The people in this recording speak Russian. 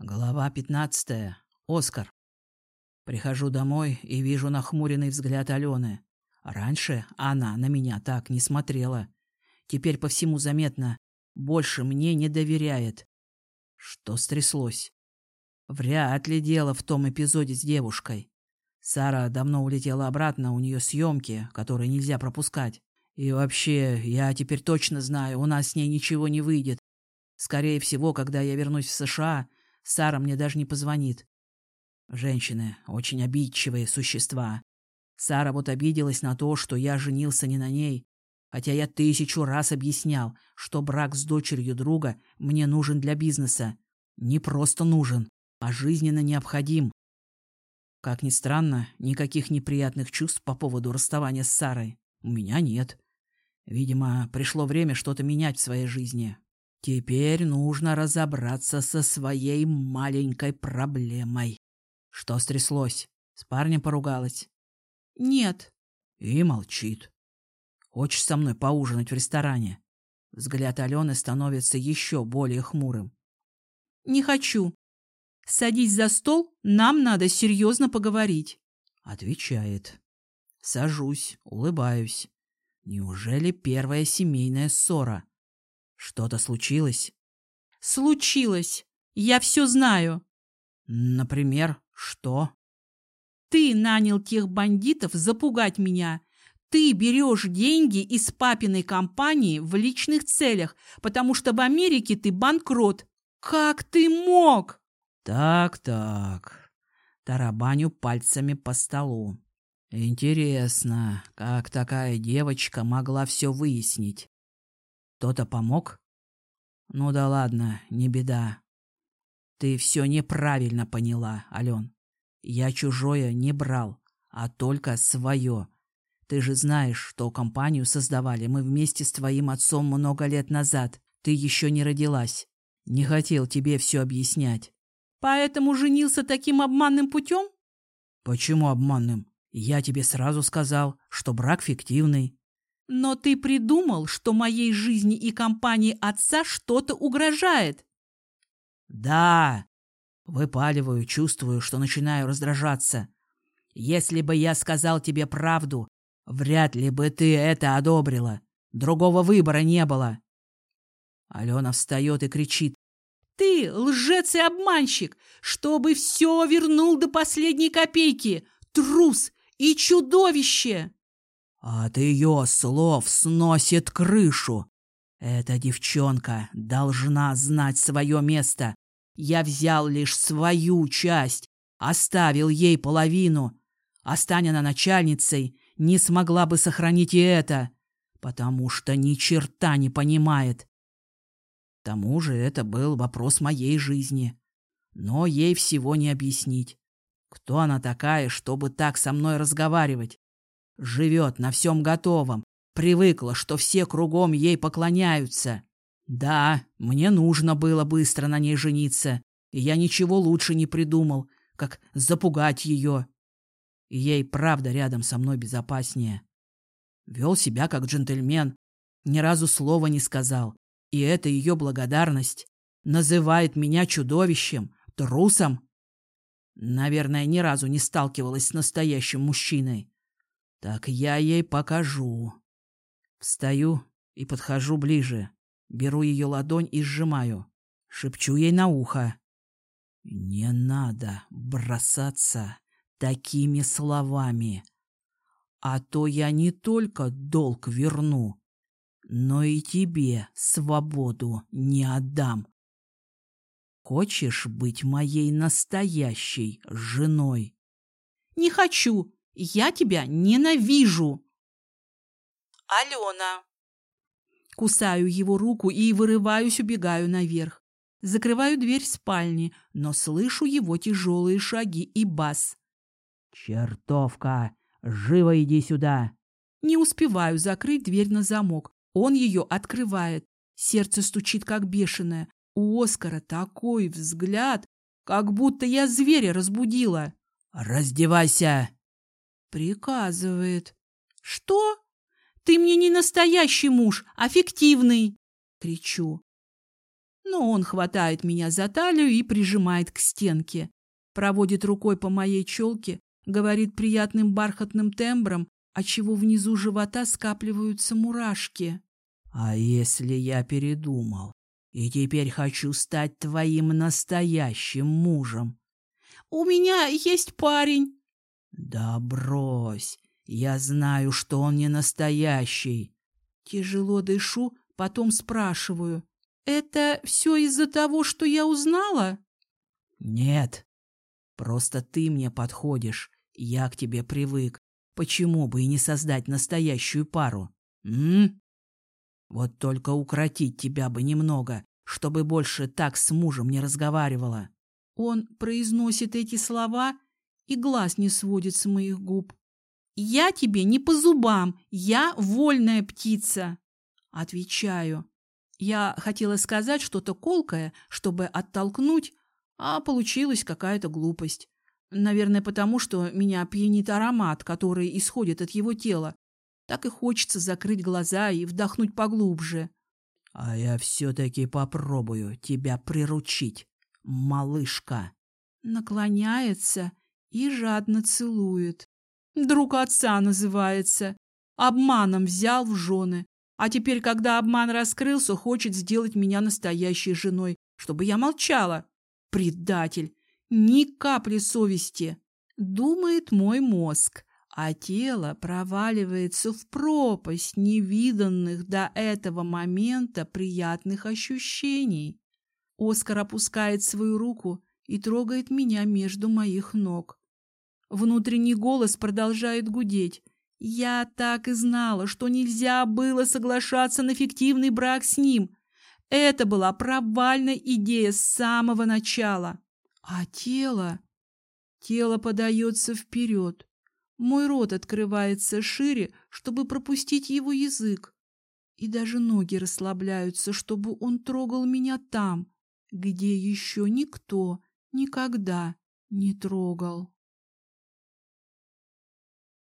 Глава пятнадцатая. Оскар. Прихожу домой и вижу нахмуренный взгляд Алены. Раньше она на меня так не смотрела. Теперь по всему заметно. Больше мне не доверяет. Что стряслось? Вряд ли дело в том эпизоде с девушкой. Сара давно улетела обратно, у нее съемки, которые нельзя пропускать. И вообще, я теперь точно знаю, у нас с ней ничего не выйдет. Скорее всего, когда я вернусь в США, Сара мне даже не позвонит. Женщины — очень обидчивые существа. Сара вот обиделась на то, что я женился не на ней, хотя я тысячу раз объяснял, что брак с дочерью друга мне нужен для бизнеса. Не просто нужен, а жизненно необходим. Как ни странно, никаких неприятных чувств по поводу расставания с Сарой у меня нет. Видимо, пришло время что-то менять в своей жизни. Теперь нужно разобраться со своей маленькой проблемой. Что стряслось? С парнем поругалась? Нет. И молчит. Хочешь со мной поужинать в ресторане? Взгляд Алены становится еще более хмурым. Не хочу. Садись за стол, нам надо серьезно поговорить. Отвечает. Сажусь, улыбаюсь. Неужели первая семейная ссора? Что-то случилось? Случилось. Я все знаю. Например, что? Ты нанял тех бандитов запугать меня. Ты берешь деньги из папиной компании в личных целях, потому что в Америке ты банкрот. Как ты мог? Так-так. Тарабаню пальцами по столу. Интересно, как такая девочка могла все выяснить? Кто-то помог? Ну да ладно, не беда. Ты все неправильно поняла, Ален. Я чужое не брал, а только свое. Ты же знаешь, что компанию создавали мы вместе с твоим отцом много лет назад. Ты еще не родилась. Не хотел тебе все объяснять. Поэтому женился таким обманным путем? Почему обманным? Я тебе сразу сказал, что брак фиктивный. Но ты придумал, что моей жизни и компании отца что-то угрожает. Да. Выпаливаю, чувствую, что начинаю раздражаться. Если бы я сказал тебе правду, вряд ли бы ты это одобрила. Другого выбора не было. Алена встает и кричит. Ты лжец и обманщик, чтобы все вернул до последней копейки. Трус и чудовище! От ее слов сносит крышу. Эта девчонка должна знать свое место. Я взял лишь свою часть, оставил ей половину. А стань она начальницей, не смогла бы сохранить и это, потому что ни черта не понимает. К тому же это был вопрос моей жизни. Но ей всего не объяснить. Кто она такая, чтобы так со мной разговаривать? Живет на всем готовом. Привыкла, что все кругом ей поклоняются. Да, мне нужно было быстро на ней жениться, и я ничего лучше не придумал, как запугать ее. Ей, правда, рядом со мной безопаснее. Вел себя как джентльмен, ни разу слова не сказал. И это ее благодарность. Называет меня чудовищем, трусом. Наверное, ни разу не сталкивалась с настоящим мужчиной. Так я ей покажу. Встаю и подхожу ближе. Беру ее ладонь и сжимаю. Шепчу ей на ухо. Не надо бросаться такими словами. А то я не только долг верну, но и тебе свободу не отдам. Хочешь быть моей настоящей женой? Не хочу. Я тебя ненавижу. Алена. Кусаю его руку и вырываюсь, убегаю наверх. Закрываю дверь спальни, но слышу его тяжелые шаги и бас. «Чертовка! Живо иди сюда!» Не успеваю закрыть дверь на замок. Он ее открывает. Сердце стучит, как бешеное. У Оскара такой взгляд, как будто я зверя разбудила. «Раздевайся!» Приказывает. Что? Ты мне не настоящий муж, а фиктивный. Кричу. Но он хватает меня за талию и прижимает к стенке. Проводит рукой по моей челке, говорит приятным бархатным тембром, отчего внизу живота скапливаются мурашки. «А если я передумал и теперь хочу стать твоим настоящим мужем?» «У меня есть парень». «Да брось, я знаю, что он не настоящий». Тяжело дышу, потом спрашиваю. «Это все из-за того, что я узнала?» «Нет, просто ты мне подходишь, я к тебе привык. Почему бы и не создать настоящую пару? М? Вот только укротить тебя бы немного, чтобы больше так с мужем не разговаривала». Он произносит эти слова и глаз не сводит с моих губ. «Я тебе не по зубам, я вольная птица!» Отвечаю. Я хотела сказать что-то колкое, чтобы оттолкнуть, а получилась какая-то глупость. Наверное, потому что меня пьянит аромат, который исходит от его тела. Так и хочется закрыть глаза и вдохнуть поглубже. А я все-таки попробую тебя приручить, малышка. Наклоняется и жадно целует. Друг отца называется. Обманом взял в жены. А теперь, когда обман раскрылся, хочет сделать меня настоящей женой, чтобы я молчала. Предатель! Ни капли совести! Думает мой мозг, а тело проваливается в пропасть невиданных до этого момента приятных ощущений. Оскар опускает свою руку и трогает меня между моих ног. Внутренний голос продолжает гудеть. Я так и знала, что нельзя было соглашаться на фиктивный брак с ним. Это была провальная идея с самого начала. А тело... Тело подается вперед. Мой рот открывается шире, чтобы пропустить его язык. И даже ноги расслабляются, чтобы он трогал меня там, где еще никто никогда не трогал.